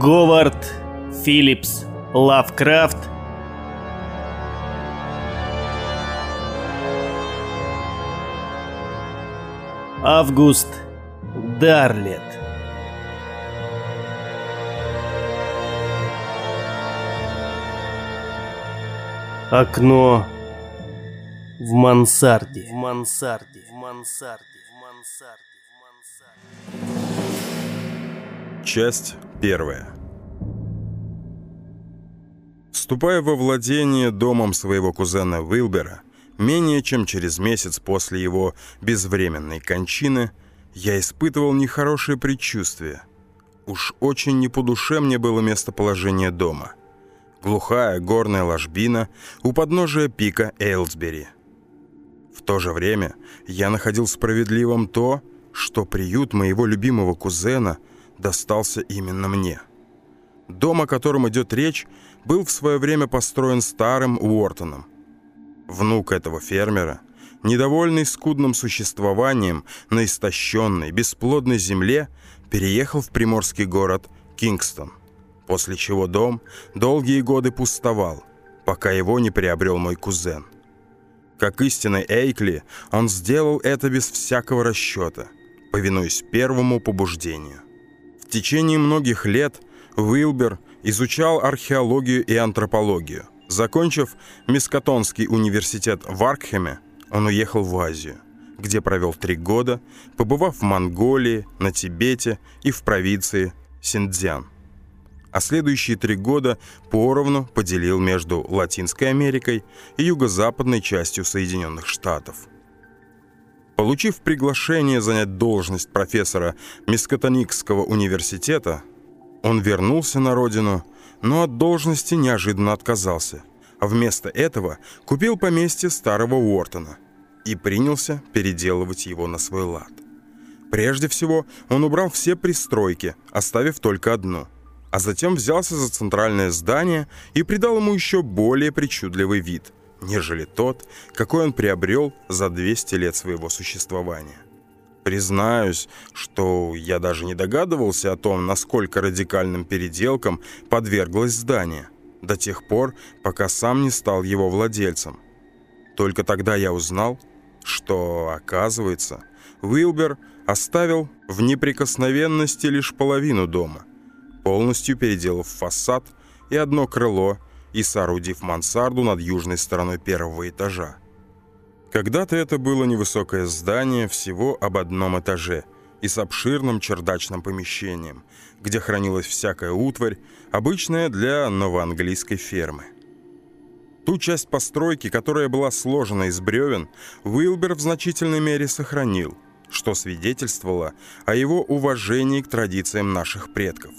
Говард Филлипс Лавкрафт Август Дарлет Окно в мансарде. В мансарде. В мансарде. В мансарде. В мансарде. Часть первая. Вступая во владение домом своего кузена Уилбера, менее чем через месяц после его безвременной кончины, я испытывал нехорошее предчувствие. Уж очень не по душе мне было местоположение дома. Глухая горная ложбина у подножия пика Эйлсбери. В то же время я находил справедливым то, что приют моего любимого кузена достался именно мне. Дом, о котором идет речь, был в свое время построен старым Уортоном. Внук этого фермера, недовольный скудным существованием на истощенной, бесплодной земле, переехал в приморский город Кингстон, после чего дом долгие годы пустовал, пока его не приобрел мой кузен. Как истинный Эйкли, он сделал это без всякого расчета, повинуясь первому побуждению. Течение многих лет Уилбер изучал археологию и антропологию. Закончив Мискатонский университет в Аркхеме, он уехал в Азию, где провел три года, побывав в Монголии, на Тибете и в провинции Синдзян. А следующие три года поровну поделил между Латинской Америкой и юго-западной частью Соединенных Штатов. Получив приглашение занять должность профессора Мискатоникского университета, он вернулся на родину, но от должности неожиданно отказался, а вместо этого купил поместье старого Уортона и принялся переделывать его на свой лад. Прежде всего, он убрал все пристройки, оставив только одну, а затем взялся за центральное здание и придал ему еще более причудливый вид, нежели тот, какой он приобрел за 200 лет своего существования. Признаюсь, что я даже не догадывался о том, насколько радикальным переделкам подверглось здание, до тех пор, пока сам не стал его владельцем. Только тогда я узнал, что, оказывается, Уилбер оставил в неприкосновенности лишь половину дома, полностью переделав фасад и одно крыло и соорудив мансарду над южной стороной первого этажа. Когда-то это было невысокое здание всего об одном этаже и с обширным чердачным помещением, где хранилась всякая утварь, обычная для новоанглийской фермы. Ту часть постройки, которая была сложена из бревен, Уилбер в значительной мере сохранил, что свидетельствовало о его уважении к традициям наших предков.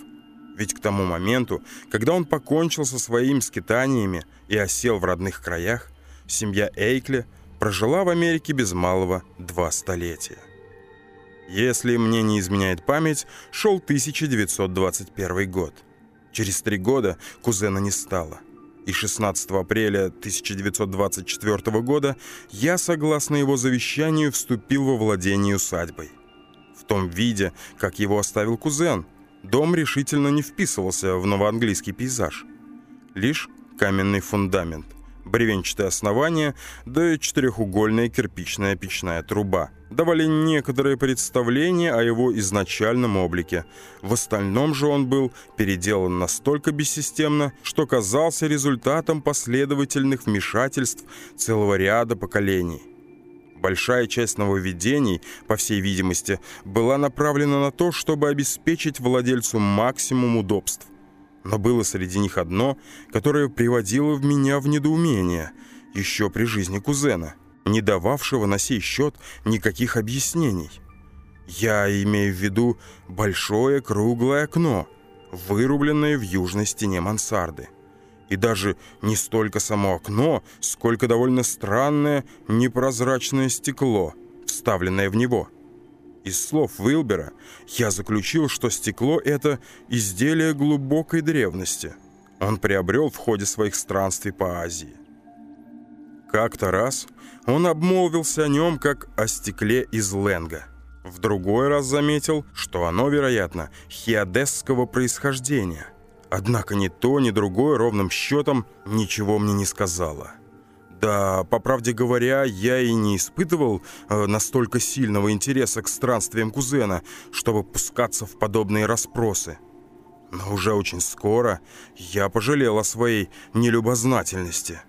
Ведь к тому моменту, когда он покончил со своими скитаниями и осел в родных краях, семья Эйкли – прожила в Америке без малого два столетия. Если мне не изменяет память, шел 1921 год. Через три года кузена не стало. И 16 апреля 1924 года я, согласно его завещанию, вступил во владение усадьбой. В том виде, как его оставил кузен, дом решительно не вписывался в новоанглийский пейзаж. Лишь каменный фундамент, бревенчатое основание, да и четырехугольная кирпичная печная труба давали некоторое представление о его изначальном облике. В остальном же он был переделан настолько бессистемно, что казался результатом последовательных вмешательств целого ряда поколений. Большая часть нововведений, по всей видимости, была направлена на то, чтобы обеспечить владельцу максимум удобств. Но было среди них одно, которое приводило в меня в недоумение, еще при жизни кузена, не дававшего на сей счет никаких объяснений. Я имею в виду большое круглое окно, вырубленное в южной стене мансарды. И даже не столько само окно, сколько довольно странное непрозрачное стекло, вставленное в него – из слов Уилбера я заключил, что стекло — это изделие глубокой древности. Он приобрел в ходе своих странствий по Азии. Как-то раз он обмолвился о нем, как о стекле из Ленга. В другой раз заметил, что оно, вероятно, хиадесского происхождения. Однако ни то, ни другое ровным счетом ничего мне не сказала. Да, по правде говоря, я и не испытывал э, настолько сильного интереса к странствиям кузена, чтобы пускаться в подобные расспросы. Но уже очень скоро я пожалел о своей нелюбознательности.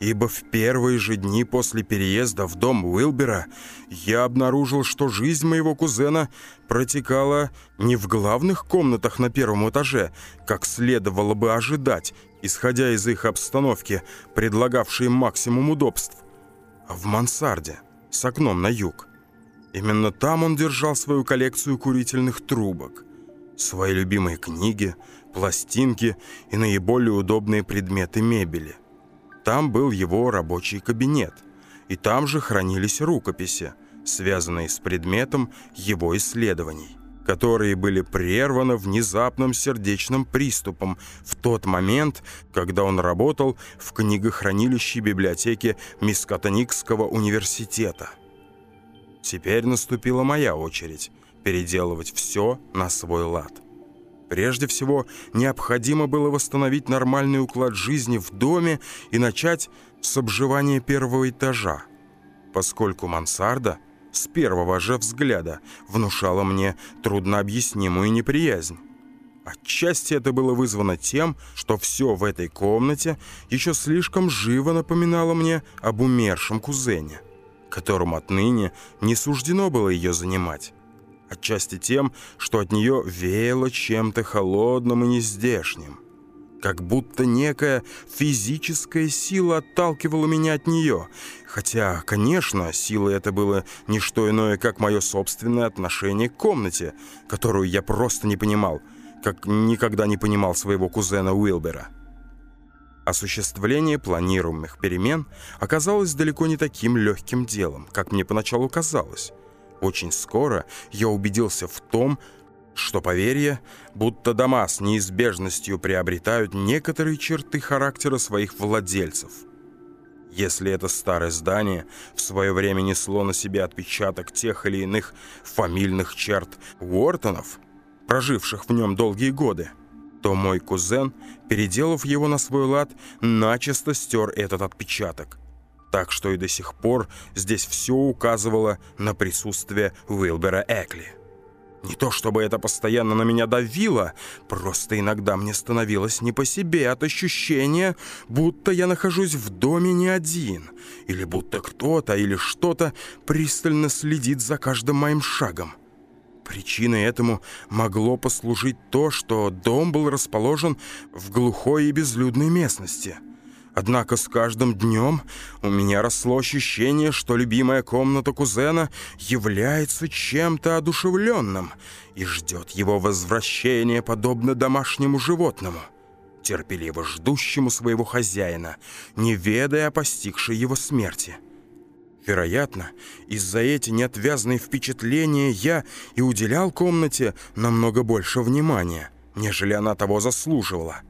Ибо в первые же дни после переезда в дом Уилбера я обнаружил, что жизнь моего кузена протекала не в главных комнатах на первом этаже, как следовало бы ожидать, исходя из их обстановки, предлагавшей максимум удобств, а в мансарде с окном на юг. Именно там он держал свою коллекцию курительных трубок, свои любимые книги, пластинки и наиболее удобные предметы мебели. Там был его рабочий кабинет, и там же хранились рукописи, связанные с предметом его исследований которые были прерваны внезапным сердечным приступом в тот момент, когда он работал в книгохранилище библиотеки Мискатоникского университета. Теперь наступила моя очередь переделывать все на свой лад. Прежде всего, необходимо было восстановить нормальный уклад жизни в доме и начать с обживания первого этажа, поскольку мансарда – с первого же взгляда внушала мне труднообъяснимую неприязнь. Отчасти это было вызвано тем, что все в этой комнате еще слишком живо напоминало мне об умершем кузене, которому отныне не суждено было ее занимать. Отчасти тем, что от нее веяло чем-то холодным и нездешним как будто некая физическая сила отталкивала меня от нее. Хотя, конечно, сила это было не что иное, как мое собственное отношение к комнате, которую я просто не понимал, как никогда не понимал своего кузена Уилбера. Осуществление планируемых перемен оказалось далеко не таким легким делом, как мне поначалу казалось. Очень скоро я убедился в том, что поверье, будто дома с неизбежностью приобретают некоторые черты характера своих владельцев. Если это старое здание в свое время несло на себе отпечаток тех или иных фамильных черт Уортонов, проживших в нем долгие годы, то мой кузен, переделав его на свой лад, начисто стер этот отпечаток. Так что и до сих пор здесь все указывало на присутствие Уилбера Экли. Не то чтобы это постоянно на меня давило, просто иногда мне становилось не по себе от ощущения, будто я нахожусь в доме не один, или будто кто-то или что-то пристально следит за каждым моим шагом. Причиной этому могло послужить то, что дом был расположен в глухой и безлюдной местности – Однако с каждым днем у меня росло ощущение, что любимая комната кузена является чем-то одушевленным и ждет его возвращения, подобно домашнему животному, терпеливо ждущему своего хозяина, не ведая о постигшей его смерти. Вероятно, из-за эти неотвязные впечатления я и уделял комнате намного больше внимания, нежели она того заслуживала.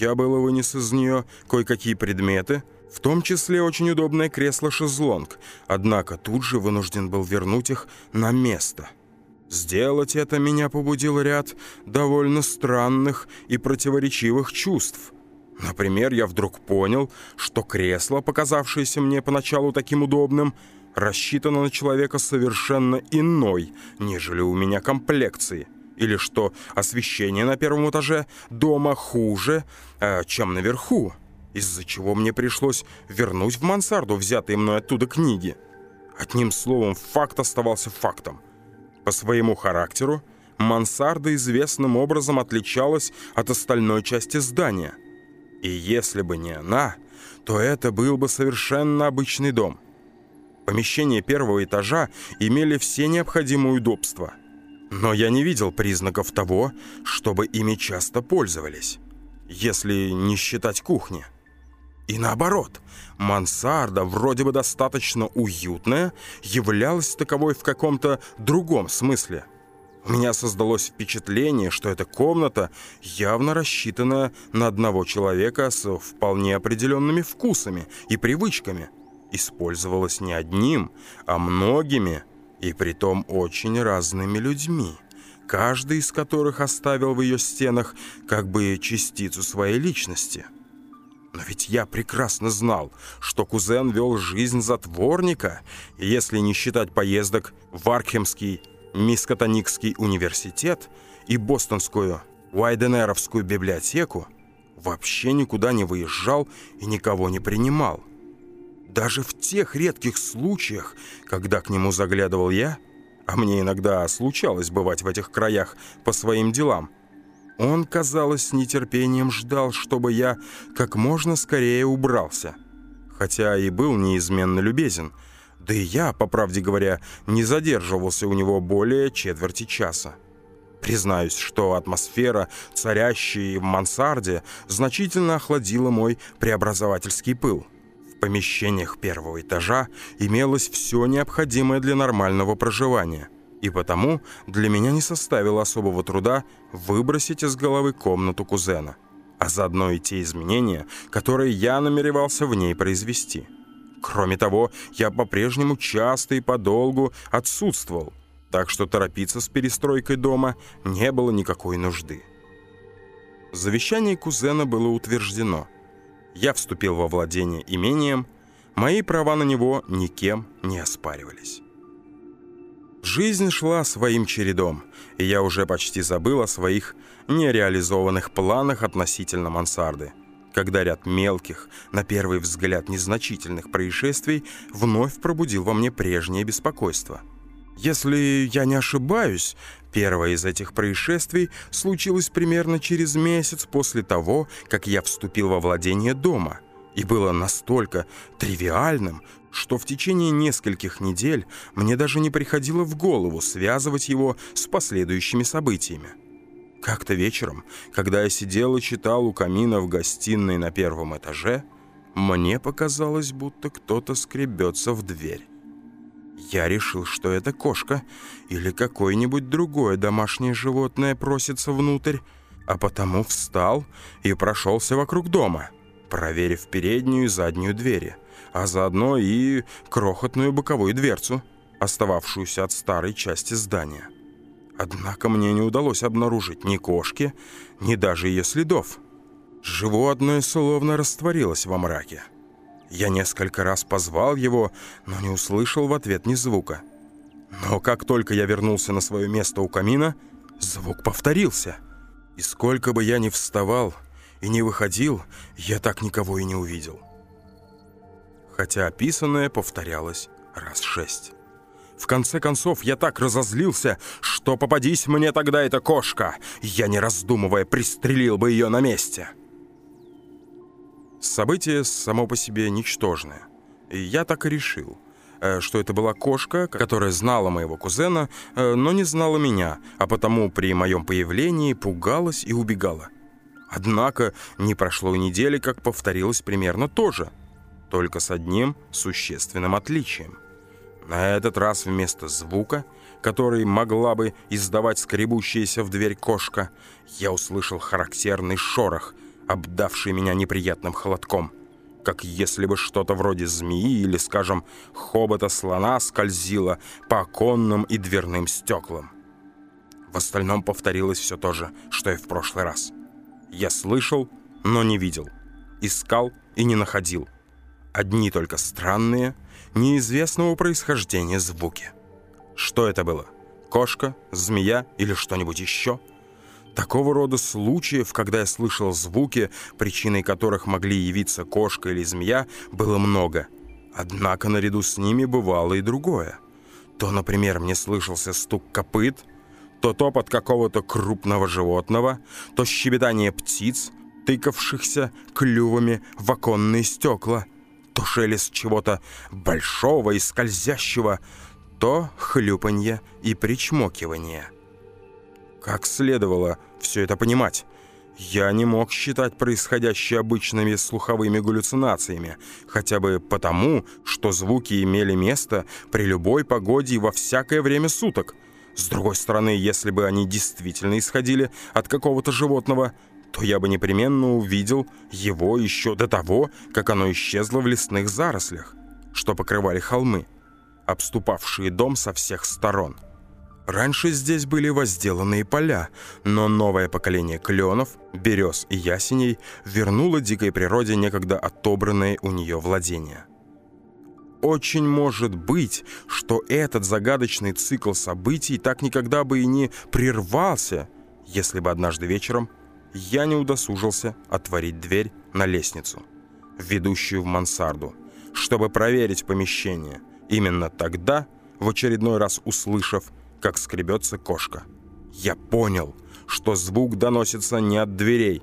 Я было вынес из нее кое-какие предметы, в том числе очень удобное кресло-шезлонг, однако тут же вынужден был вернуть их на место. Сделать это меня побудил ряд довольно странных и противоречивых чувств. Например, я вдруг понял, что кресло, показавшееся мне поначалу таким удобным, рассчитано на человека совершенно иной, нежели у меня комплекции – или что освещение на первом этаже дома хуже, э, чем наверху, из-за чего мне пришлось вернуть в мансарду взятые мной оттуда книги. Одним словом, факт оставался фактом. По своему характеру мансарда известным образом отличалась от остальной части здания. И если бы не она, то это был бы совершенно обычный дом. Помещения первого этажа имели все необходимые удобства – но я не видел признаков того, чтобы ими часто пользовались, если не считать кухни. И наоборот, мансарда, вроде бы достаточно уютная, являлась таковой в каком-то другом смысле. У меня создалось впечатление, что эта комната явно рассчитана на одного человека с вполне определенными вкусами и привычками. Использовалась не одним, а многими и притом очень разными людьми, каждый из которых оставил в ее стенах как бы частицу своей личности. Но ведь я прекрасно знал, что кузен вел жизнь затворника, если не считать поездок в Аркхемский, Мискотоникский университет и Бостонскую Уайденеровскую библиотеку, вообще никуда не выезжал и никого не принимал. Даже в тех редких случаях, когда к нему заглядывал я, а мне иногда случалось бывать в этих краях по своим делам, он, казалось, с нетерпением ждал, чтобы я как можно скорее убрался. Хотя и был неизменно любезен, да и я, по правде говоря, не задерживался у него более четверти часа. Признаюсь, что атмосфера, царящая в мансарде, значительно охладила мой преобразовательский пыл. Помещениях первого этажа имелось все необходимое для нормального проживания, и потому для меня не составило особого труда выбросить из головы комнату кузена, а заодно и те изменения, которые я намеревался в ней произвести. Кроме того, я по-прежнему часто и подолгу отсутствовал, так что торопиться с перестройкой дома не было никакой нужды. Завещание кузена было утверждено. Я вступил во владение имением, мои права на него никем не оспаривались. Жизнь шла своим чередом, и я уже почти забыл о своих нереализованных планах относительно мансарды, когда ряд мелких, на первый взгляд незначительных происшествий вновь пробудил во мне прежнее беспокойство – если я не ошибаюсь, первое из этих происшествий случилось примерно через месяц после того, как я вступил во владение дома, и было настолько тривиальным, что в течение нескольких недель мне даже не приходило в голову связывать его с последующими событиями. Как-то вечером, когда я сидел и читал у камина в гостиной на первом этаже, мне показалось, будто кто-то скребется в дверь. Я решил, что это кошка или какое-нибудь другое домашнее животное просится внутрь, а потому встал и прошелся вокруг дома, проверив переднюю и заднюю двери, а заодно и крохотную боковую дверцу, остававшуюся от старой части здания. Однако мне не удалось обнаружить ни кошки, ни даже ее следов. Животное словно растворилось во мраке. Я несколько раз позвал его, но не услышал в ответ ни звука. Но как только я вернулся на свое место у камина, звук повторился. И сколько бы я ни вставал и не выходил, я так никого и не увидел. Хотя описанное повторялось раз шесть. В конце концов, я так разозлился, что попадись мне тогда эта кошка, я, не раздумывая, пристрелил бы ее на месте». Событие само по себе ничтожное. И я так и решил, э, что это была кошка, которая знала моего кузена, э, но не знала меня, а потому при моем появлении пугалась и убегала. Однако не прошло и недели, как повторилось примерно то же, только с одним существенным отличием. На этот раз вместо звука, который могла бы издавать скребущаяся в дверь кошка, я услышал характерный шорох — обдавший меня неприятным холодком, как если бы что-то вроде змеи или, скажем, хобота слона скользило по оконным и дверным стеклам. В остальном повторилось все то же, что и в прошлый раз. Я слышал, но не видел, искал и не находил. Одни только странные, неизвестного происхождения звуки. Что это было? Кошка, змея или что-нибудь еще? Такого рода случаев, когда я слышал звуки, причиной которых могли явиться кошка или змея, было много. Однако наряду с ними бывало и другое. То, например, мне слышался стук копыт, то топот какого-то крупного животного, то щебетание птиц, тыкавшихся клювами в оконные стекла, то шелест чего-то большого и скользящего, то хлюпанье и причмокивание. Как следовало все это понимать? Я не мог считать происходящее обычными слуховыми галлюцинациями, хотя бы потому, что звуки имели место при любой погоде и во всякое время суток. С другой стороны, если бы они действительно исходили от какого-то животного, то я бы непременно увидел его еще до того, как оно исчезло в лесных зарослях, что покрывали холмы. обступавшие дом со всех сторон. Раньше здесь были возделанные поля, но новое поколение кленов, берез и ясеней вернуло дикой природе некогда отобранные у нее владения. Очень может быть, что этот загадочный цикл событий так никогда бы и не прервался, если бы однажды вечером я не удосужился отворить дверь на лестницу, ведущую в мансарду, чтобы проверить помещение. Именно тогда, в очередной раз услышав, как скребется кошка, я понял, что звук доносится не от дверей,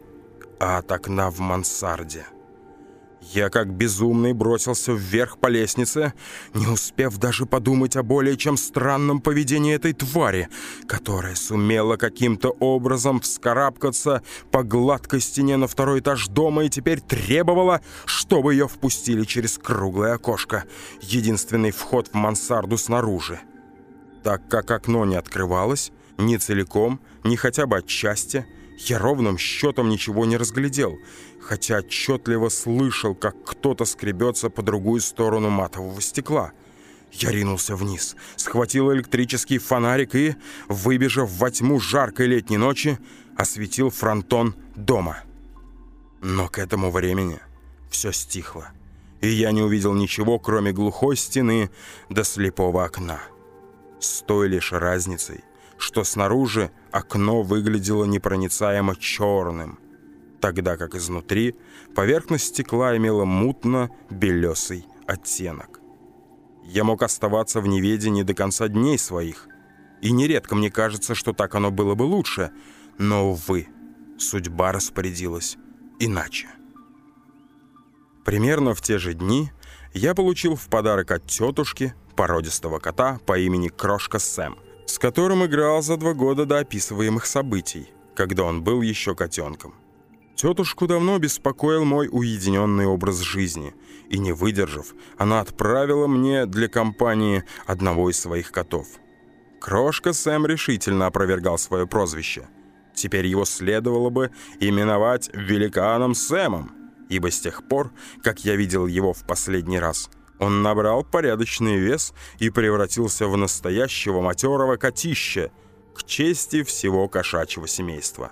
а от окна в мансарде. Я как безумный бросился вверх по лестнице, не успев даже подумать о более чем странном поведении этой твари, которая сумела каким-то образом вскарабкаться по гладкой стене на второй этаж дома и теперь требовала, чтобы ее впустили через круглое окошко, единственный вход в мансарду снаружи. Так как окно не открывалось, ни целиком, ни хотя бы отчасти, я ровным счетом ничего не разглядел, хотя отчетливо слышал, как кто-то скребется по другую сторону матового стекла. Я ринулся вниз, схватил электрический фонарик и, выбежав во тьму жаркой летней ночи, осветил фронтон дома. Но к этому времени все стихло, и я не увидел ничего, кроме глухой стены до слепого окна. С той лишь разницей, что снаружи окно выглядело непроницаемо черным, тогда как изнутри поверхность стекла имела мутно-белесый оттенок. Я мог оставаться в неведении до конца дней своих, и нередко мне кажется, что так оно было бы лучше, но, увы, судьба распорядилась иначе. Примерно в те же дни я получил в подарок от тетушки породистого кота по имени Крошка Сэм, с которым играл за два года до описываемых событий, когда он был еще котенком. Тетушку давно беспокоил мой уединенный образ жизни, и, не выдержав, она отправила мне для компании одного из своих котов. Крошка Сэм решительно опровергал свое прозвище. Теперь его следовало бы именовать великаном Сэмом, ибо с тех пор, как я видел его в последний раз, он набрал порядочный вес и превратился в настоящего матерого котища, к чести всего кошачьего семейства.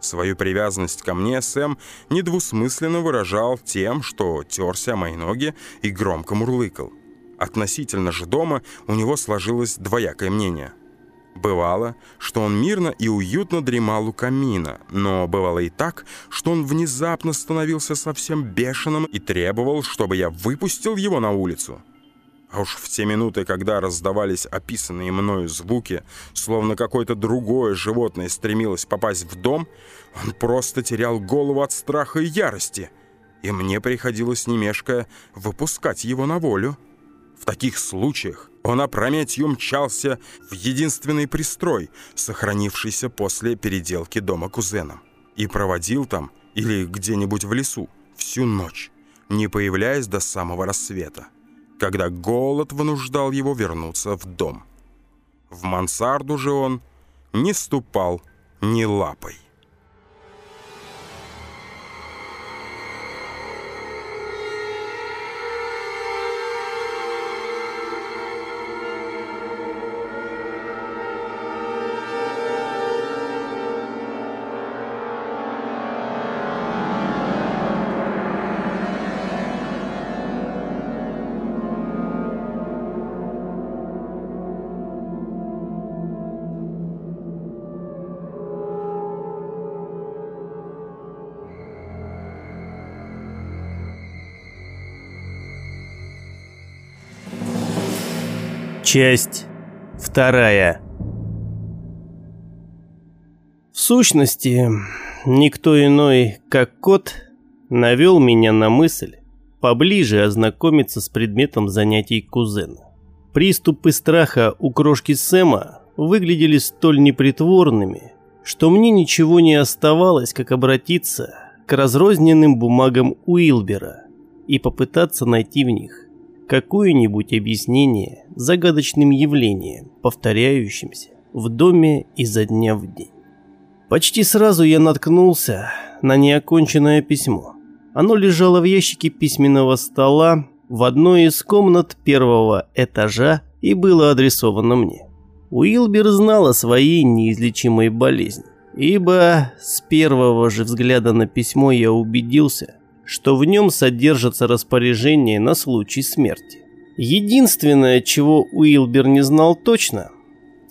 Свою привязанность ко мне Сэм недвусмысленно выражал тем, что терся о мои ноги и громко мурлыкал. Относительно же дома у него сложилось двоякое мнение – Бывало, что он мирно и уютно дремал у камина, но бывало и так, что он внезапно становился совсем бешеным и требовал, чтобы я выпустил его на улицу. А уж в те минуты, когда раздавались описанные мною звуки, словно какое-то другое животное стремилось попасть в дом, он просто терял голову от страха и ярости, и мне приходилось, не выпускать его на волю. В таких случаях он опрометью мчался в единственный пристрой, сохранившийся после переделки дома кузеном, и проводил там или где-нибудь в лесу всю ночь, не появляясь до самого рассвета, когда голод вынуждал его вернуться в дом. В мансарду же он не ступал ни лапой. Часть вторая. В сущности, никто иной, как кот, навел меня на мысль поближе ознакомиться с предметом занятий кузена. Приступы страха у крошки Сэма выглядели столь непритворными, что мне ничего не оставалось, как обратиться к разрозненным бумагам Уилбера и попытаться найти в них какое-нибудь объяснение загадочным явлениям, повторяющимся в доме изо дня в день. Почти сразу я наткнулся на неоконченное письмо. Оно лежало в ящике письменного стола в одной из комнат первого этажа и было адресовано мне. Уилбер знал о своей неизлечимой болезни, ибо с первого же взгляда на письмо я убедился, что в нем содержатся распоряжения на случай смерти. Единственное, чего Уилбер не знал точно,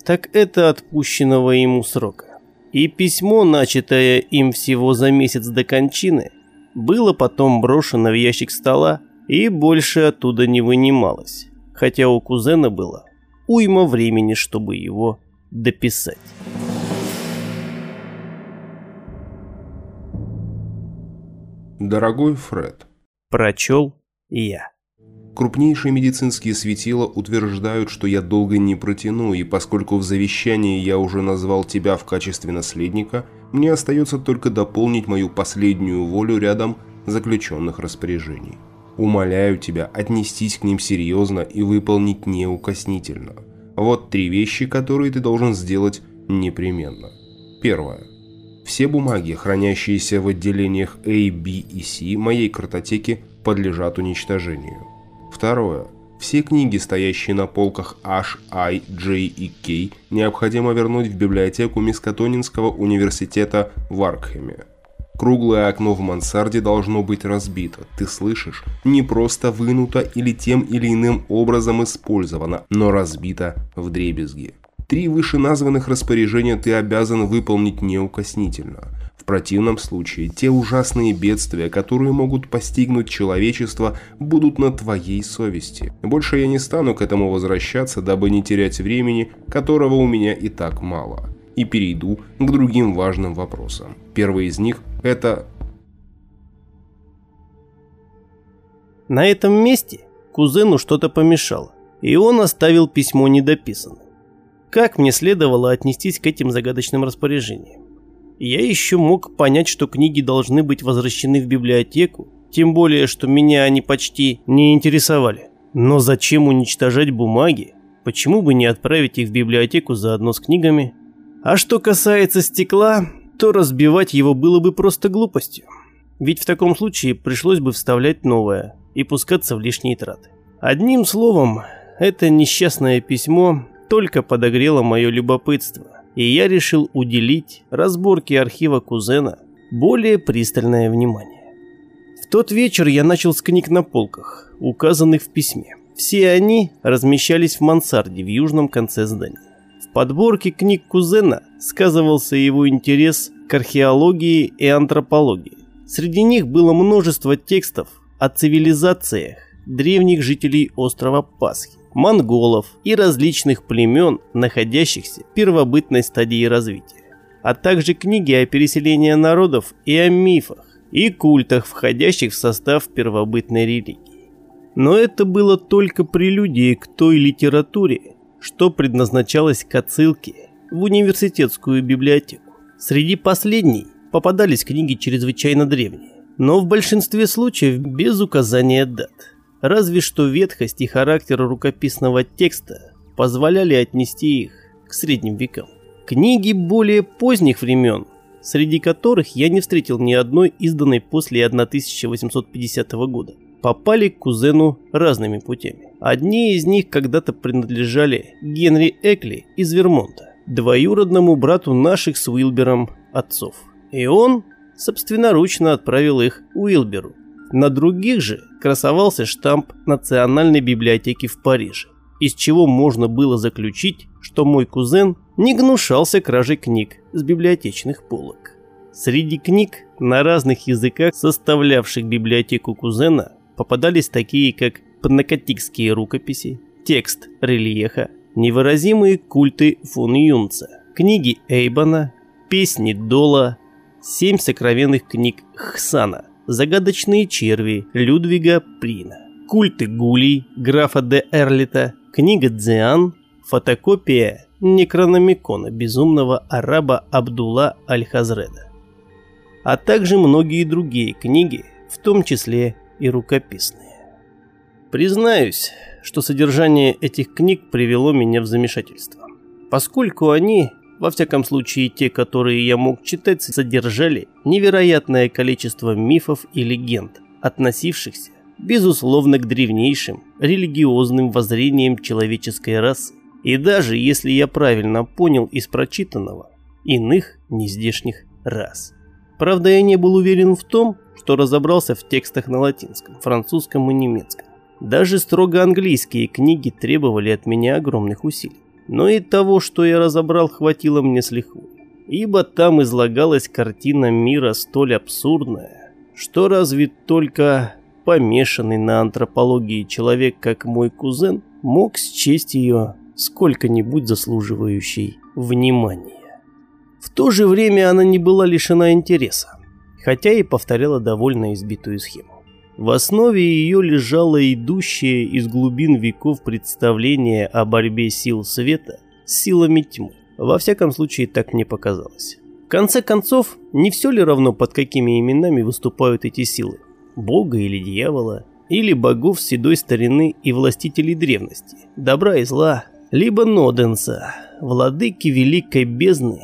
так это отпущенного ему срока. И письмо, начатое им всего за месяц до кончины, было потом брошено в ящик стола и больше оттуда не вынималось, хотя у кузена было уйма времени, чтобы его дописать. Дорогой Фред, Прочел я. крупнейшие медицинские светила утверждают, что я долго не протяну, и поскольку в завещании я уже назвал тебя в качестве наследника, мне остается только дополнить мою последнюю волю рядом заключенных распоряжений. Умоляю тебя отнестись к ним серьезно и выполнить неукоснительно. Вот три вещи, которые ты должен сделать непременно. Первое. Все бумаги, хранящиеся в отделениях A, B и C моей картотеки, подлежат уничтожению. Второе. Все книги, стоящие на полках H, I, J и K, необходимо вернуть в библиотеку Мискатонинского университета в Аркхеме. Круглое окно в мансарде должно быть разбито, ты слышишь? Не просто вынуто или тем или иным образом использовано, но разбито в дребезги. Три вышеназванных распоряжения ты обязан выполнить неукоснительно. В противном случае те ужасные бедствия, которые могут постигнуть человечество, будут на твоей совести. Больше я не стану к этому возвращаться, дабы не терять времени, которого у меня и так мало. И перейду к другим важным вопросам. Первый из них – это На этом месте кузену что-то помешало, и он оставил письмо недописанным. Как мне следовало отнестись к этим загадочным распоряжениям? Я еще мог понять, что книги должны быть возвращены в библиотеку, тем более, что меня они почти не интересовали. Но зачем уничтожать бумаги? Почему бы не отправить их в библиотеку заодно с книгами? А что касается стекла, то разбивать его было бы просто глупостью. Ведь в таком случае пришлось бы вставлять новое и пускаться в лишние траты. Одним словом, это несчастное письмо только подогрело мое любопытство, и я решил уделить разборке архива кузена более пристальное внимание. В тот вечер я начал с книг на полках, указанных в письме. Все они размещались в мансарде в южном конце здания. В подборке книг кузена сказывался его интерес к археологии и антропологии. Среди них было множество текстов о цивилизациях древних жителей острова Пасхи, монголов и различных племен, находящихся в первобытной стадии развития, а также книги о переселении народов и о мифах и культах, входящих в состав первобытной религии. Но это было только прелюдией к той литературе, что предназначалось к отсылке в университетскую библиотеку. Среди последней попадались книги чрезвычайно древние, но в большинстве случаев без указания дат. Разве что ветхость и характер рукописного текста позволяли отнести их к средним векам. Книги более поздних времен, среди которых я не встретил ни одной изданной после 1850 года, попали к кузену разными путями. Одни из них когда-то принадлежали Генри Экли из Вермонта, двоюродному брату наших с Уилбером отцов. И он собственноручно отправил их Уилберу. На других же красовался штамп Национальной библиотеки в Париже, из чего можно было заключить, что мой кузен не гнушался кражей книг с библиотечных полок. Среди книг на разных языках, составлявших библиотеку кузена, попадались такие, как панакотикские рукописи, текст рельефа, невыразимые культы фон Юнца, книги Эйбана, песни Дола, семь сокровенных книг Хсана, загадочные черви Людвига Прина, культы Гулей, графа де Эрлита, книга Дзиан, фотокопия Некрономикона безумного араба Абдулла Аль-Хазреда, а также многие другие книги, в том числе и рукописные. Признаюсь, что содержание этих книг привело меня в замешательство, поскольку они, во всяком случае те, которые я мог читать, содержали невероятное количество мифов и легенд, относившихся безусловно, к древнейшим религиозным воззрениям человеческой расы. И даже, если я правильно понял из прочитанного, иных нездешних рас. Правда, я не был уверен в том, что разобрался в текстах на латинском, французском и немецком. Даже строго английские книги требовали от меня огромных усилий. Но и того, что я разобрал, хватило мне с лихвой. Ибо там излагалась картина мира столь абсурдная, что разве только помешанный на антропологии человек, как мой кузен, мог счесть ее сколько-нибудь заслуживающей внимания. В то же время она не была лишена интереса, хотя и повторяла довольно избитую схему. В основе ее лежало идущее из глубин веков представление о борьбе сил света с силами тьмы. Во всяком случае, так мне показалось. В конце концов, не все ли равно, под какими именами выступают эти силы? Бога или дьявола? Или богов седой старины и властителей древности, добра и зла? Либо Ноденса, владыки великой бездны,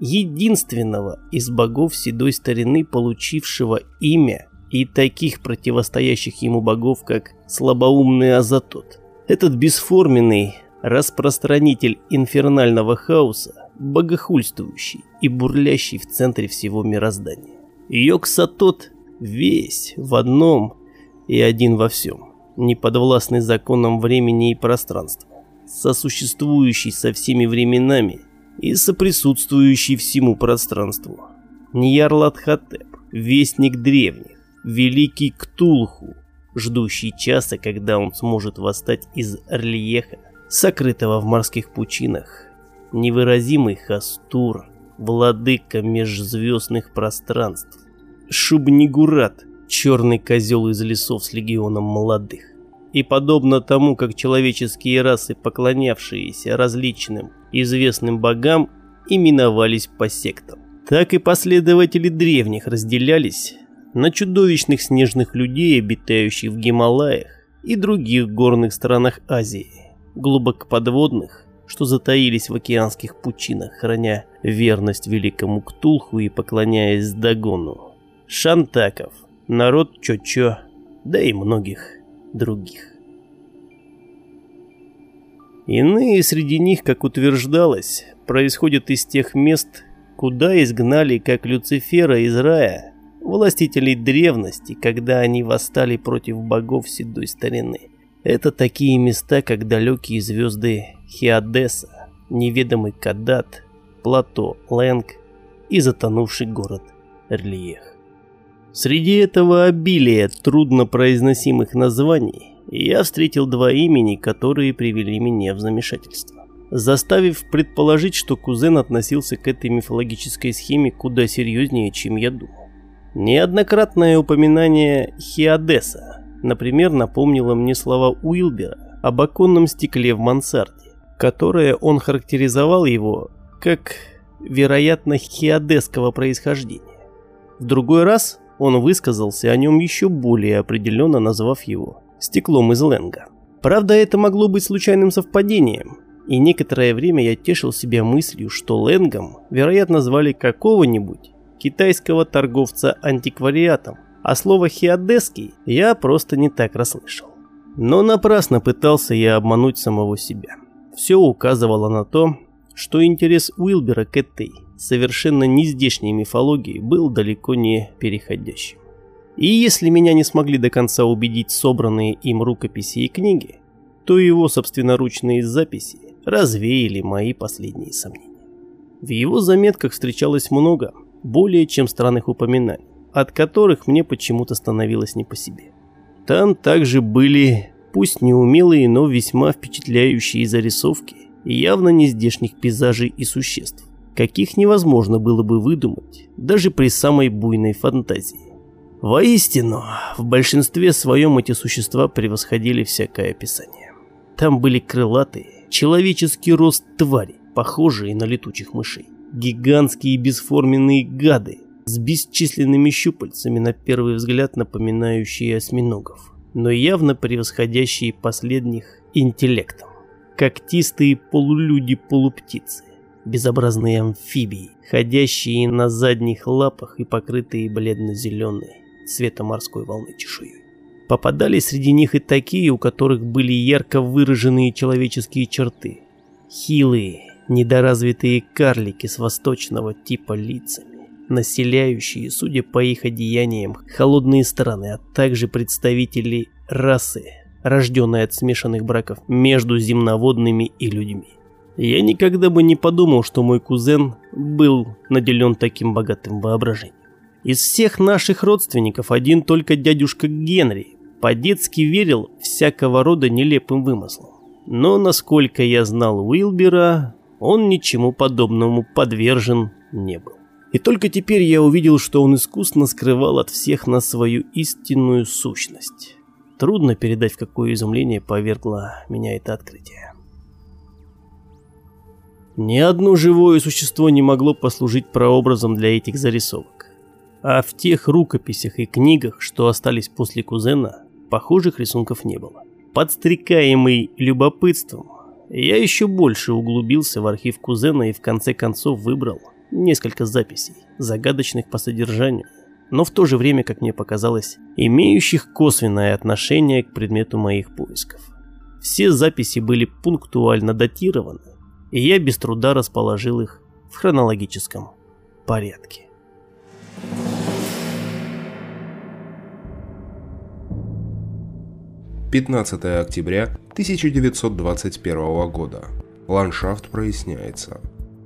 единственного из богов седой старины, получившего имя и таких противостоящих ему богов, как слабоумный Азатот. Этот бесформенный распространитель инфернального хаоса, богохульствующий и бурлящий в центре всего мироздания. Йоксатот весь в одном и один во всем, не подвластный законам времени и пространства, сосуществующий со всеми временами и соприсутствующий всему пространству. Ньярлатхотеп, вестник древних, великий Ктулху, ждущий часа, когда он сможет восстать из Орлиеха, сокрытого в морских пучинах, невыразимый Хастур, владыка межзвездных пространств, Шубнигурат, черный козел из лесов с легионом молодых. И подобно тому, как человеческие расы, поклонявшиеся различным известным богам, именовались по сектам, так и последователи древних разделялись на чудовищных снежных людей, обитающих в Гималаях и других горных странах Азии, глубокоподводных, что затаились в океанских пучинах, храня верность великому Ктулху и поклоняясь Дагону. Шантаков, народ Чо-Чо, да и многих других. Иные среди них, как утверждалось, происходят из тех мест, куда изгнали как Люцифера из рая властителей древности, когда они восстали против богов седой старины. Это такие места, как далекие звезды Хиадеса, неведомый Кадат, плато Лэнг и затонувший город Эрлиех. Среди этого обилия труднопроизносимых названий я встретил два имени, которые привели меня в замешательство, заставив предположить, что кузен относился к этой мифологической схеме куда серьезнее, чем я думал. Неоднократное упоминание Хиадеса, например, напомнило мне слова Уилбера об оконном стекле в мансарде, которое он характеризовал его как, вероятно, хиадесского происхождения. В другой раз он высказался о нем еще более определенно, назвав его стеклом из Ленга. Правда, это могло быть случайным совпадением, и некоторое время я тешил себя мыслью, что Ленгом, вероятно, звали какого-нибудь китайского торговца антиквариатом, а слово «хиадесский» я просто не так расслышал. Но напрасно пытался я обмануть самого себя. Все указывало на то, что интерес Уилбера к этой совершенно нездешней мифологии был далеко не переходящим. И если меня не смогли до конца убедить собранные им рукописи и книги, то его собственноручные записи развеяли мои последние сомнения. В его заметках встречалось много более чем странных упоминаний, от которых мне почему-то становилось не по себе. Там также были, пусть неумелые, но весьма впечатляющие зарисовки явно не здешних пейзажей и существ, каких невозможно было бы выдумать даже при самой буйной фантазии. Воистину, в большинстве своем эти существа превосходили всякое описание. Там были крылатые, человеческий рост твари, похожие на летучих мышей. Гигантские бесформенные гады с бесчисленными щупальцами, на первый взгляд напоминающие осьминогов, но явно превосходящие последних интеллектом. Когтистые полулюди-полуптицы, безобразные амфибии, ходящие на задних лапах и покрытые бледно-зеленой цвета морской волны чешуей. Попадались среди них и такие, у которых были ярко выраженные человеческие черты. Хилые, недоразвитые карлики с восточного типа лицами, населяющие, судя по их одеяниям, холодные страны, а также представители расы, рожденной от смешанных браков между земноводными и людьми. Я никогда бы не подумал, что мой кузен был наделен таким богатым воображением. Из всех наших родственников один только дядюшка Генри по-детски верил всякого рода нелепым вымыслам. Но, насколько я знал Уилбера, он ничему подобному подвержен не был. И только теперь я увидел, что он искусно скрывал от всех нас свою истинную сущность. Трудно передать, какое изумление повергло меня это открытие. Ни одно живое существо не могло послужить прообразом для этих зарисовок. А в тех рукописях и книгах, что остались после кузена, похожих рисунков не было. Подстрекаемый любопытством, я еще больше углубился в архив кузена и в конце концов выбрал несколько записей, загадочных по содержанию, но в то же время, как мне показалось, имеющих косвенное отношение к предмету моих поисков. Все записи были пунктуально датированы, и я без труда расположил их в хронологическом порядке. 15 октября 1921 года. Ландшафт проясняется.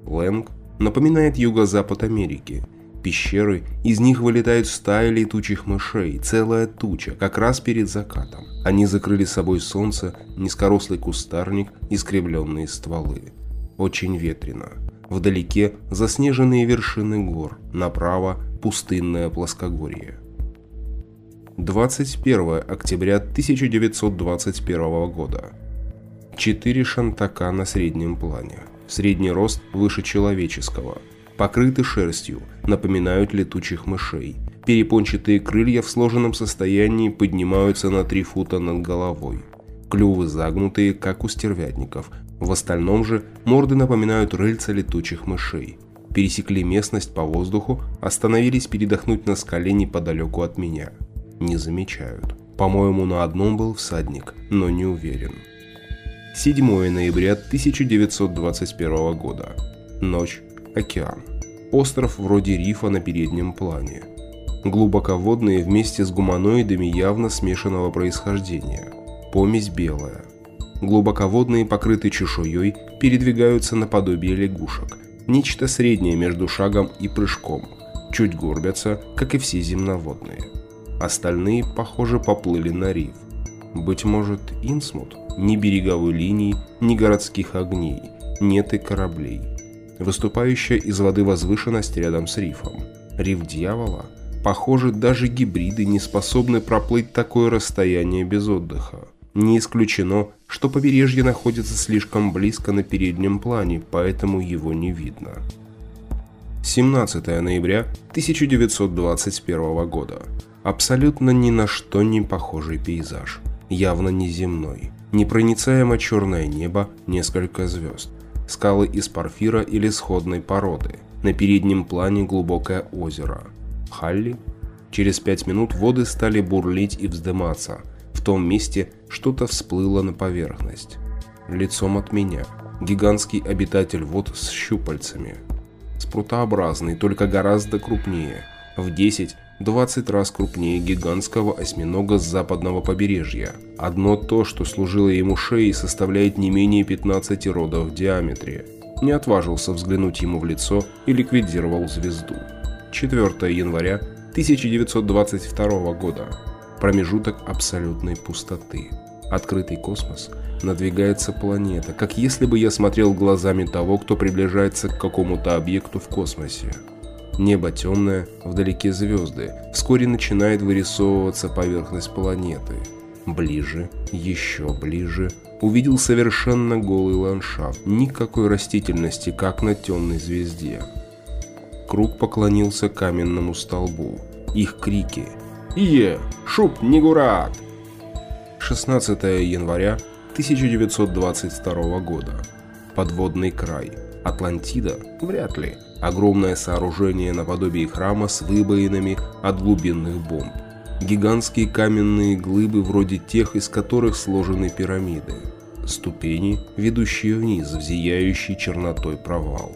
Лэнг напоминает юго-запад Америки. Пещеры, из них вылетают стаи летучих мышей, целая туча, как раз перед закатом. Они закрыли собой солнце, низкорослый кустарник, искривленные стволы. Очень ветрено. Вдалеке заснеженные вершины гор, направо пустынное плоскогорье. 21 октября 1921 года. Четыре шантака на среднем плане. Средний рост выше человеческого. Покрыты шерстью, напоминают летучих мышей. Перепончатые крылья в сложенном состоянии поднимаются на 3 фута над головой. Клювы загнутые, как у стервятников. В остальном же морды напоминают рыльца летучих мышей. Пересекли местность по воздуху, остановились передохнуть на скале неподалеку от меня не замечают. По-моему, на одном был всадник, но не уверен. 7 ноября 1921 года. Ночь. Океан. Остров вроде рифа на переднем плане. Глубоководные вместе с гуманоидами явно смешанного происхождения. Помесь белая. Глубоководные, покрытые чешуей, передвигаются наподобие лягушек. Нечто среднее между шагом и прыжком. Чуть горбятся, как и все земноводные. Остальные, похоже, поплыли на риф. Быть может, Инсмут? Ни береговой линии, ни городских огней, нет и кораблей. Выступающая из воды возвышенность рядом с рифом. Риф дьявола? Похоже, даже гибриды не способны проплыть такое расстояние без отдыха. Не исключено, что побережье находится слишком близко на переднем плане, поэтому его не видно. 17 ноября 1921 года. Абсолютно ни на что не похожий пейзаж. Явно не земной. Непроницаемо черное небо, несколько звезд. Скалы из порфира или сходной породы. На переднем плане глубокое озеро. Халли? Через пять минут воды стали бурлить и вздыматься. В том месте что-то всплыло на поверхность. Лицом от меня. Гигантский обитатель вод с щупальцами. Спрутообразный, только гораздо крупнее. В 10 20 раз крупнее гигантского осьминога с западного побережья. Одно то, что служило ему шеей, составляет не менее 15 родов в диаметре. Не отважился взглянуть ему в лицо и ликвидировал звезду. 4 января 1922 года. Промежуток абсолютной пустоты. Открытый космос. Надвигается планета, как если бы я смотрел глазами того, кто приближается к какому-то объекту в космосе. Небо темное, вдалеке звезды. Вскоре начинает вырисовываться поверхность планеты. Ближе, еще ближе. Увидел совершенно голый ландшафт. Никакой растительности, как на темной звезде. Круг поклонился каменному столбу. Их крики. «Ие! Шуп, Нигурат!» 16 января 1922 года. Подводный край. Атлантида? Вряд ли. Огромное сооружение наподобие храма с выбоинами от глубинных бомб. Гигантские каменные глыбы вроде тех, из которых сложены пирамиды. Ступени, ведущие вниз в зияющий чернотой провал.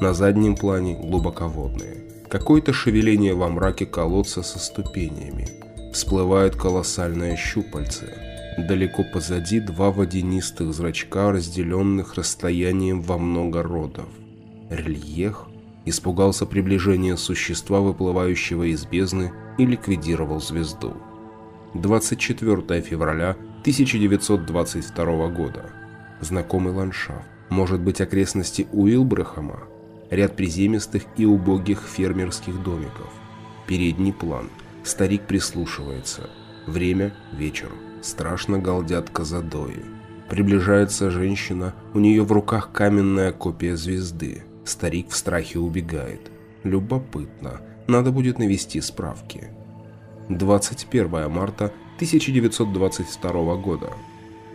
На заднем плане глубоководные. Какое-то шевеление во мраке колодца со ступенями. Всплывают колоссальные щупальца. Далеко позади два водянистых зрачка, разделенных расстоянием во много родов. Рельех испугался приближения существа, выплывающего из бездны, и ликвидировал звезду. 24 февраля 1922 года. Знакомый ландшафт. Может быть окрестности Уилбрахама? Ряд приземистых и убогих фермерских домиков. Передний план. Старик прислушивается. Время – вечер. Страшно галдят казадои. Приближается женщина, у нее в руках каменная копия звезды. Старик в страхе убегает. Любопытно. Надо будет навести справки. 21 марта 1922 года.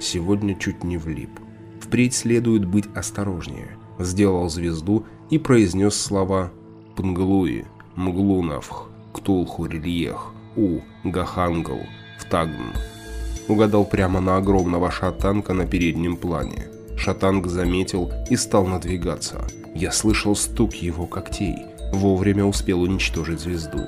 Сегодня чуть не влип. Впредь следует быть осторожнее. Сделал звезду и произнес слова «Пнглуи», «Мглунавх», «Ктулху-Рельех», «У», «Гахангл», «Втагн». Угадал прямо на огромного шатанка на переднем плане. Шатанг заметил и стал надвигаться. Я слышал стук его когтей. Вовремя успел уничтожить звезду.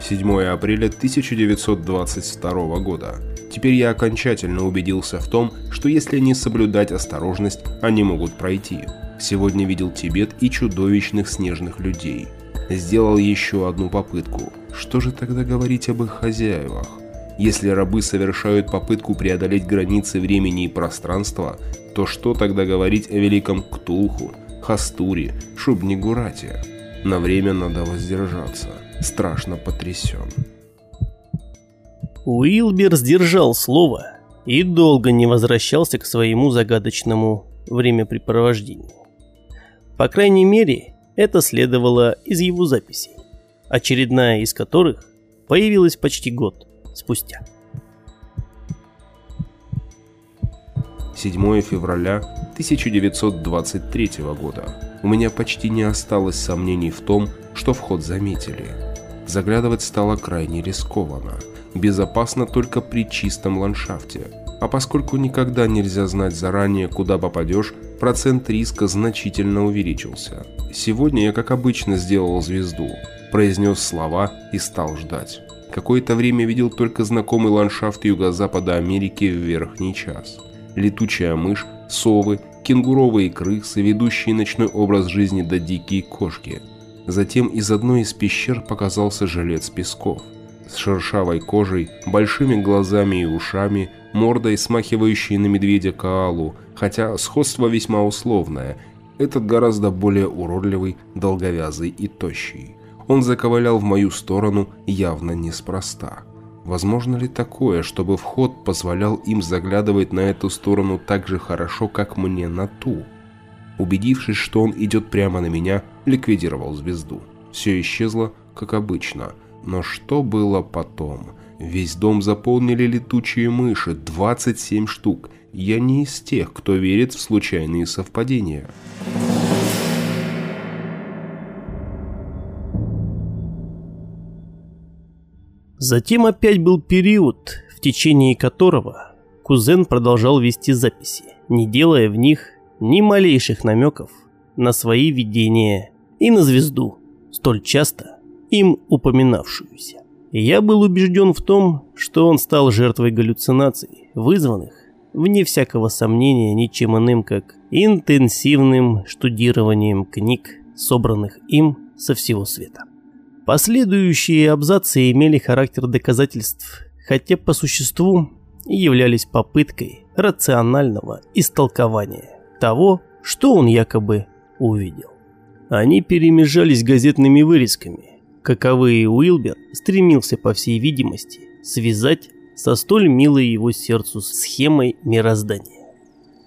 7 апреля 1922 года. Теперь я окончательно убедился в том, что если не соблюдать осторожность, они могут пройти. Сегодня видел Тибет и чудовищных снежных людей. Сделал еще одну попытку. Что же тогда говорить об их хозяевах? Если рабы совершают попытку преодолеть границы времени и пространства, то что тогда говорить о великом Ктулху, Хастуре, Шубнигурате? На время надо воздержаться страшно потрясен. Уилбер сдержал слово и долго не возвращался к своему загадочному времяпрепровождению. По крайней мере, это следовало из его записей, очередная из которых появилась почти год спустя. 7 февраля 1923 года. У меня почти не осталось сомнений в том, что вход заметили. Заглядывать стало крайне рискованно. Безопасно только при чистом ландшафте. А поскольку никогда нельзя знать заранее, куда попадешь, процент риска значительно увеличился. Сегодня я, как обычно, сделал звезду, произнес слова и стал ждать. Какое-то время видел только знакомый ландшафт юго-запада Америки в верхний час. Летучая мышь, совы, кенгуровые крысы, ведущие ночной образ жизни да дикие кошки – Затем из одной из пещер показался жилец Песков. С шершавой кожей, большими глазами и ушами, мордой, смахивающей на медведя Каалу, хотя сходство весьма условное. Этот гораздо более уродливый, долговязый и тощий. Он заковылял в мою сторону явно неспроста. Возможно ли такое, чтобы вход позволял им заглядывать на эту сторону так же хорошо, как мне на ту? Убедившись, что он идет прямо на меня, ликвидировал звезду. Все исчезло, как обычно. Но что было потом? Весь дом заполнили летучие мыши, 27 штук. Я не из тех, кто верит в случайные совпадения. Затем опять был период, в течение которого кузен продолжал вести записи, не делая в них ни малейших намеков на свои видения и на звезду, столь часто им упоминавшуюся. Я был убежден в том, что он стал жертвой галлюцинаций, вызванных, вне всякого сомнения, ничем иным, как интенсивным штудированием книг, собранных им со всего света. Последующие абзацы имели характер доказательств, хотя по существу являлись попыткой рационального истолкования того, что он якобы увидел. Они перемежались газетными вырезками, каковые Уилбер стремился, по всей видимости, связать со столь милой его сердцу схемой мироздания.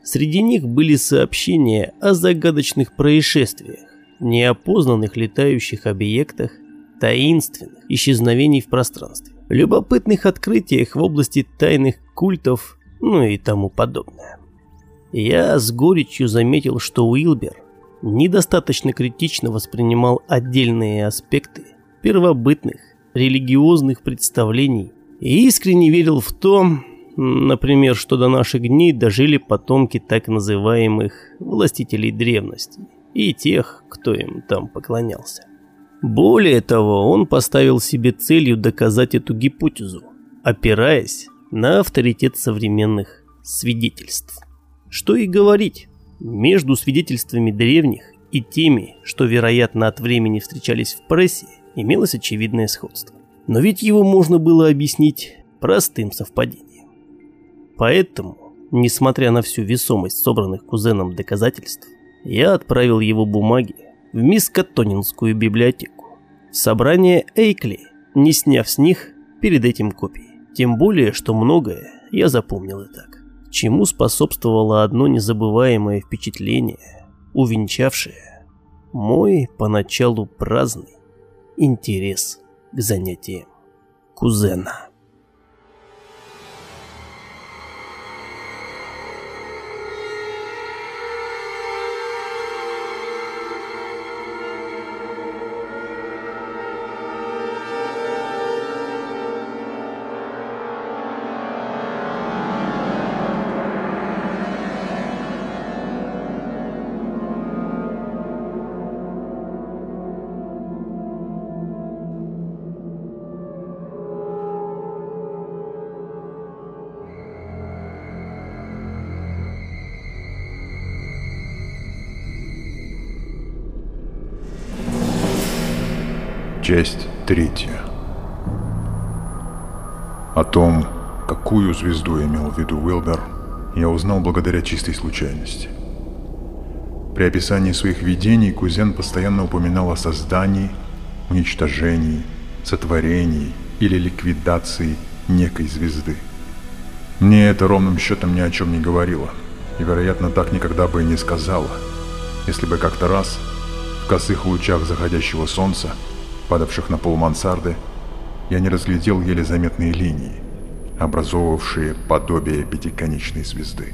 Среди них были сообщения о загадочных происшествиях, неопознанных летающих объектах, таинственных исчезновений в пространстве, любопытных открытиях в области тайных культов, ну и тому подобное. Я с горечью заметил, что Уилбер недостаточно критично воспринимал отдельные аспекты первобытных религиозных представлений И искренне верил в то, например, что до наших дней дожили потомки так называемых властителей древности и тех, кто им там поклонялся. Более того, он поставил себе целью доказать эту гипотезу, опираясь на авторитет современных свидетельств. Что и говорить, между свидетельствами древних и теми, что, вероятно, от времени встречались в прессе, имелось очевидное сходство. Но ведь его можно было объяснить простым совпадением. Поэтому, несмотря на всю весомость собранных кузеном доказательств, я отправил его бумаги в Мискатонинскую библиотеку, собрание Эйкли, не сняв с них перед этим копий. Тем более, что многое я запомнил и так. Чему способствовало одно незабываемое впечатление, увенчавшее мой поначалу праздный интерес к занятиям кузена. Часть третья. О том, какую звезду имел в виду Уилбер, я узнал благодаря чистой случайности. При описании своих видений кузен постоянно упоминал о создании, уничтожении, сотворении или ликвидации некой звезды. Мне это ровным счетом ни о чем не говорило, и, вероятно, так никогда бы и не сказала, если бы как-то раз в косых лучах заходящего солнца падавших на пол мансарды, я не разглядел еле заметные линии, образовывавшие подобие пятиконечной звезды.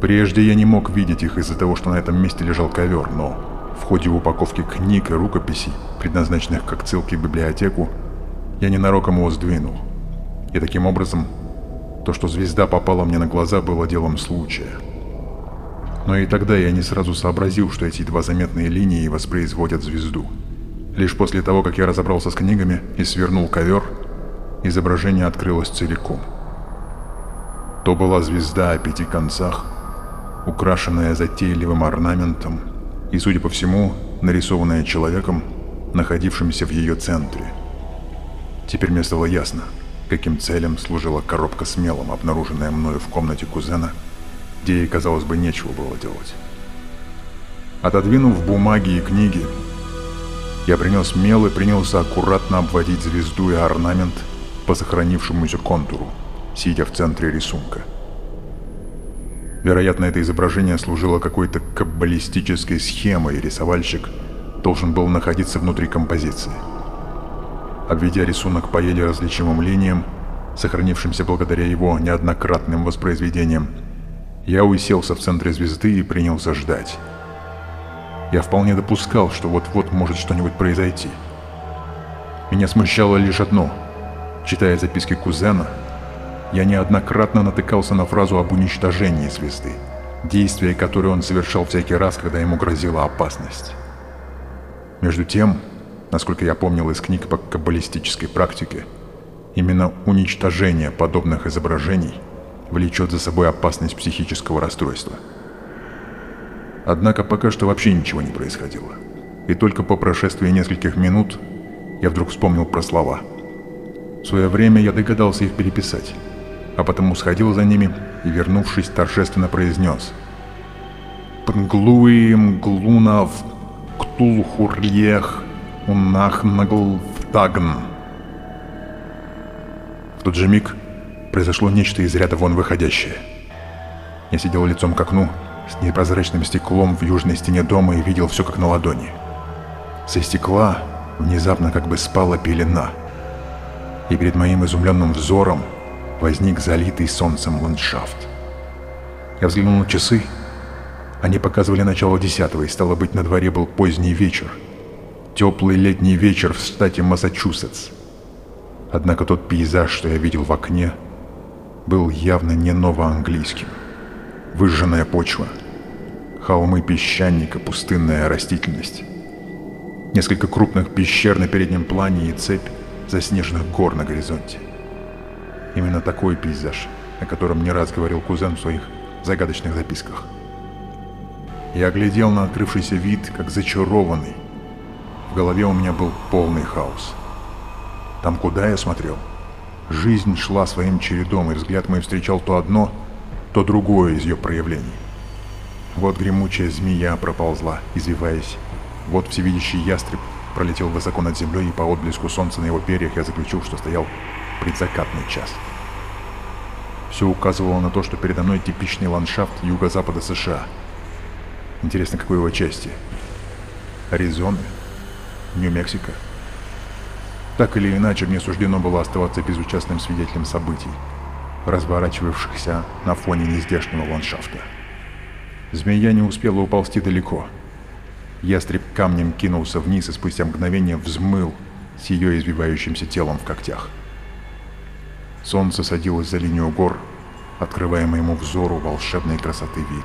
Прежде я не мог видеть их из-за того, что на этом месте лежал ковер, но в ходе упаковки книг и рукописей, предназначенных как ссылки в библиотеку, я ненароком его сдвинул. И таким образом, то, что звезда попала мне на глаза, было делом случая. Но и тогда я не сразу сообразил, что эти два заметные линии воспроизводят звезду. Лишь после того, как я разобрался с книгами и свернул ковер, изображение открылось целиком. То была звезда о пяти концах, украшенная затейливым орнаментом и, судя по всему, нарисованная человеком, находившимся в ее центре. Теперь мне стало ясно, каким целям служила коробка с мелом, обнаруженная мною в комнате кузена, где ей, казалось бы, нечего было делать. Отодвинув бумаги и книги, я принес мел и принялся аккуратно обводить звезду и орнамент по сохранившемуся контуру, сидя в центре рисунка. Вероятно, это изображение служило какой-то каббалистической схемой, и рисовальщик должен был находиться внутри композиции. Обведя рисунок по еле различимым линиям, сохранившимся благодаря его неоднократным воспроизведениям, я уселся в центре звезды и принялся ждать. Я вполне допускал, что вот-вот может что-нибудь произойти. Меня смущало лишь одно. Читая записки кузена, я неоднократно натыкался на фразу об уничтожении звезды, действие которое он совершал всякий раз, когда ему грозила опасность. Между тем, насколько я помнил из книг по каббалистической практике, именно уничтожение подобных изображений влечет за собой опасность психического расстройства – Однако пока что вообще ничего не происходило. И только по прошествии нескольких минут я вдруг вспомнил про слова. В свое время я догадался их переписать, а потому сходил за ними и, вернувшись, торжественно произнес «Пнглуим глунав ктулхурьех унахнаглтагн». В тот же миг произошло нечто из ряда вон выходящее. Я сидел лицом к окну с непрозрачным стеклом в южной стене дома и видел все как на ладони. Со стекла внезапно как бы спала пелена, и перед моим изумленным взором возник залитый солнцем ландшафт. Я взглянул на часы. Они показывали начало десятого, и стало быть, на дворе был поздний вечер. Теплый летний вечер в штате Массачусетс. Однако тот пейзаж, что я видел в окне, был явно не новоанглийским. Выжженная почва, холмы песчаника, пустынная растительность, несколько крупных пещер на переднем плане и цепь заснеженных гор на горизонте. Именно такой пейзаж, о котором не раз говорил кузен в своих загадочных записках. Я глядел на открывшийся вид, как зачарованный. В голове у меня был полный хаос. Там, куда я смотрел, жизнь шла своим чередом, и взгляд мой встречал то одно, то другое из ее проявлений. Вот гремучая змея проползла, извиваясь. Вот всевидящий ястреб пролетел высоко над землей, и по отблеску солнца на его перьях я заключил, что стоял предзакатный час. Все указывало на то, что передо мной типичный ландшафт юго-запада США. Интересно, какой его части? Аризоны? Нью-Мексико? Так или иначе, мне суждено было оставаться безучастным свидетелем событий, разворачивавшихся на фоне нездешнего ландшафта. Змея не успела уползти далеко. Ястреб камнем кинулся вниз и спустя мгновение взмыл с ее извивающимся телом в когтях. Солнце садилось за линию гор, открывая моему взору волшебной красоты вид.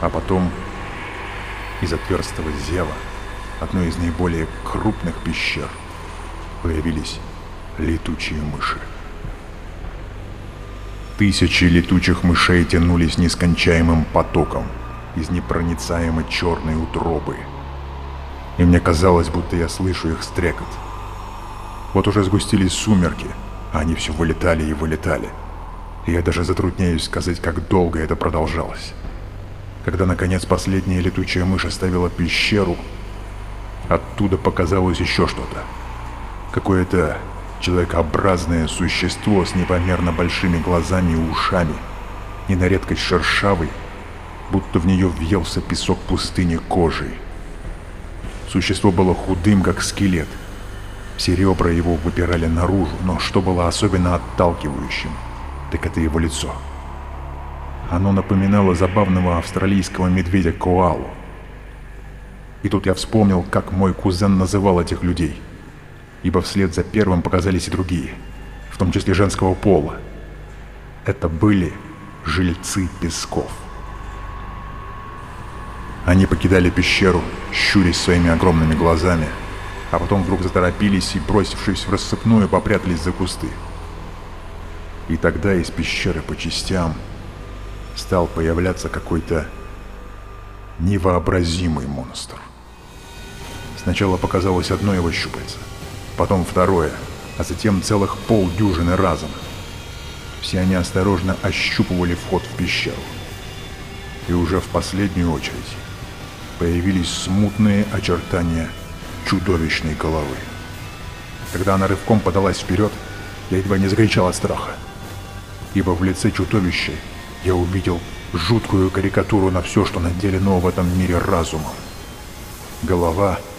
А потом из отверстого зева одной из наиболее крупных пещер, появились летучие мыши. Тысячи летучих мышей тянулись нескончаемым потоком из непроницаемой черной утробы. И мне казалось, будто я слышу их стрекот. Вот уже сгустились сумерки, а они все вылетали и вылетали. И я даже затрудняюсь сказать, как долго это продолжалось. Когда, наконец, последняя летучая мышь оставила пещеру, Оттуда показалось еще что-то. Какое-то человекообразное существо с непомерно большими глазами и ушами, и на редкость шершавый, будто в нее въелся песок пустыни кожей. Существо было худым, как скелет. Все ребра его выпирали наружу, но что было особенно отталкивающим, так это его лицо. Оно напоминало забавного австралийского медведя-коалу, и тут я вспомнил, как мой кузен называл этих людей. Ибо вслед за первым показались и другие, в том числе женского пола. Это были жильцы песков. Они покидали пещеру, щурясь своими огромными глазами, а потом вдруг заторопились и, бросившись в рассыпную, попрятались за кусты. И тогда из пещеры по частям стал появляться какой-то невообразимый монстр. Сначала показалось одно его щупальце, потом второе, а затем целых полдюжины разом. Все они осторожно ощупывали вход в пещеру. И уже в последнюю очередь появились смутные очертания чудовищной головы. Когда она рывком подалась вперед, я едва не закричал от страха. Ибо в лице чудовища я увидел жуткую карикатуру на все, что наделено в этом мире разумом. Голова —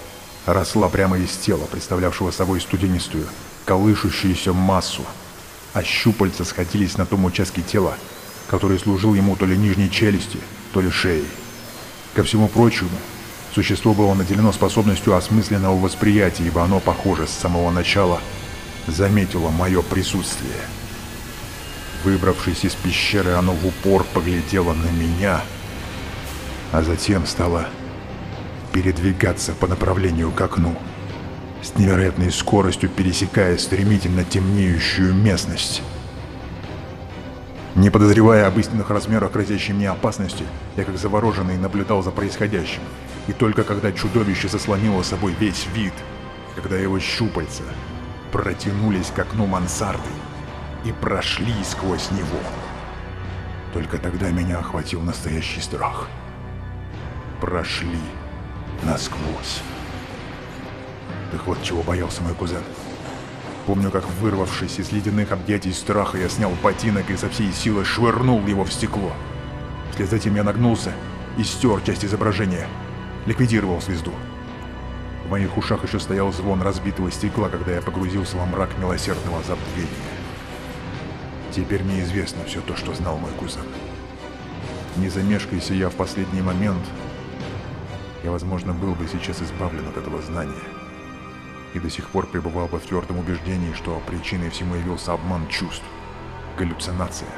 росла прямо из тела, представлявшего собой студенистую, колышущуюся массу, а щупальца сходились на том участке тела, который служил ему то ли нижней челюсти, то ли шеей. Ко всему прочему, существо было наделено способностью осмысленного восприятия, ибо оно, похоже, с самого начала заметило мое присутствие. Выбравшись из пещеры, оно в упор поглядело на меня, а затем стало передвигаться по направлению к окну, с невероятной скоростью пересекая стремительно темнеющую местность. Не подозревая об истинных размерах грозящей мне опасности, я как завороженный наблюдал за происходящим. И только когда чудовище заслонило собой весь вид, когда его щупальца протянулись к окну мансарды и прошли сквозь него, только тогда меня охватил настоящий страх. Прошли насквозь. Так вот чего боялся мой кузен. Помню, как вырвавшись из ледяных объятий страха, я снял ботинок и со всей силы швырнул его в стекло. Вслед за тем я нагнулся и стер часть изображения. Ликвидировал звезду. В моих ушах еще стоял звон разбитого стекла, когда я погрузился во мрак милосердного забвения. Теперь мне известно все то, что знал мой кузен. Не замешкайся я в последний момент, я, возможно, был бы сейчас избавлен от этого знания. и до сих пор пребывал бы в твердом убеждении, что причиной всему явился обман чувств, галлюцинация.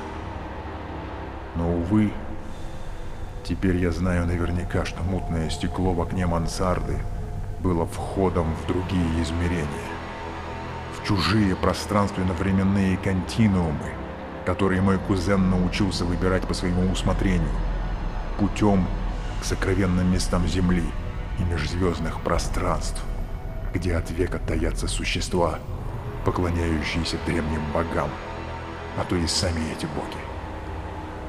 Но, увы, теперь я знаю наверняка, что мутное стекло в окне мансарды было входом в другие измерения, в чужие пространственно-временные континуумы, которые мой кузен научился выбирать по своему усмотрению, путем к сокровенным местам Земли и межзвездных пространств, где от века таятся существа, поклоняющиеся древним богам, а то и сами эти боги.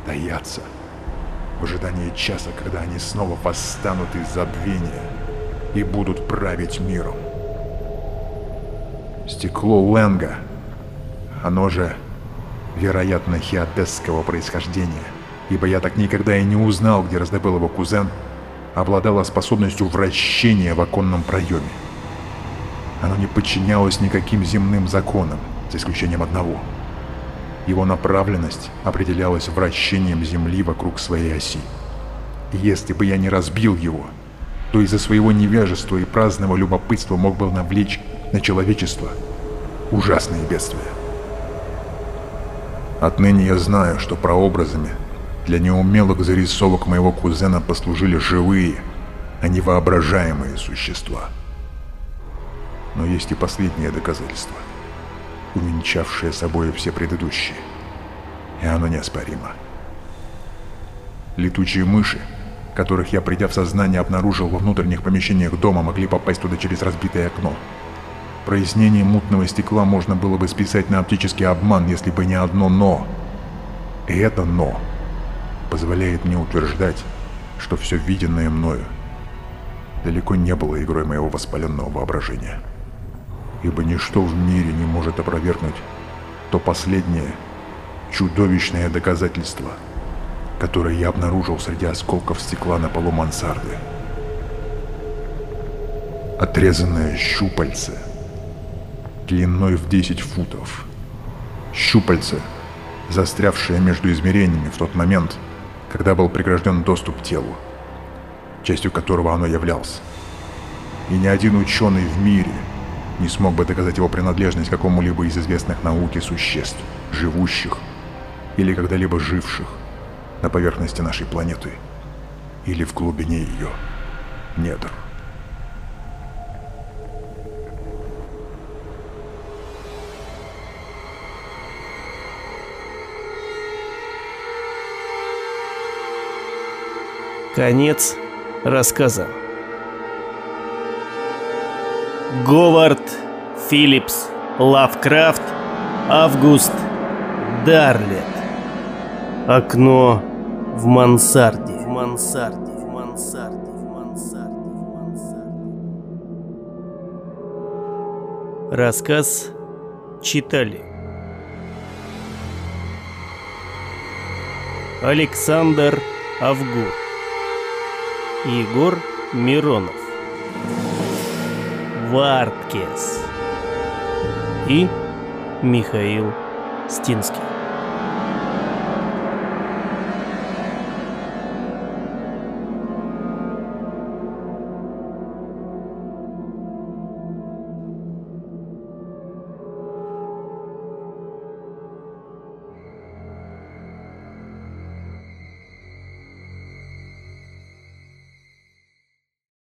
Таятся в ожидании часа, когда они снова восстанут из забвения и будут править миром. Стекло Ленга, оно же, вероятно, хиотесского происхождения, ибо я так никогда и не узнал, где раздобыл его кузен, обладало способностью вращения в оконном проеме. Оно не подчинялось никаким земным законам, за исключением одного. Его направленность определялась вращением Земли вокруг своей оси. И если бы я не разбил его, то из-за своего невежества и праздного любопытства мог бы навлечь на человечество ужасные бедствия. Отныне я знаю, что прообразами для неумелых зарисовок моего кузена послужили живые, а не воображаемые существа. Но есть и последнее доказательство, увенчавшее собой все предыдущие. И оно неоспоримо. Летучие мыши, которых я, придя в сознание, обнаружил во внутренних помещениях дома, могли попасть туда через разбитое окно. Прояснение мутного стекла можно было бы списать на оптический обман, если бы не одно «но». И это «но» позволяет мне утверждать, что все виденное мною далеко не было игрой моего воспаленного воображения. Ибо ничто в мире не может опровергнуть то последнее чудовищное доказательство, которое я обнаружил среди осколков стекла на полу мансарды. Отрезанное щупальце длиной в 10 футов. Щупальце, застрявшее между измерениями в тот момент, когда был прегражден доступ к телу, частью которого оно являлось. И ни один ученый в мире не смог бы доказать его принадлежность какому-либо из известных науке существ, живущих или когда-либо живших на поверхности нашей планеты или в глубине ее недр. Конец рассказа. Говард Филлипс Лавкрафт Август Дарлет Окно в мансарде. В мансарде В мансарде В мансарде Рассказ читали. Александр Авгур Егор Миронов Варткес и Михаил Стинский.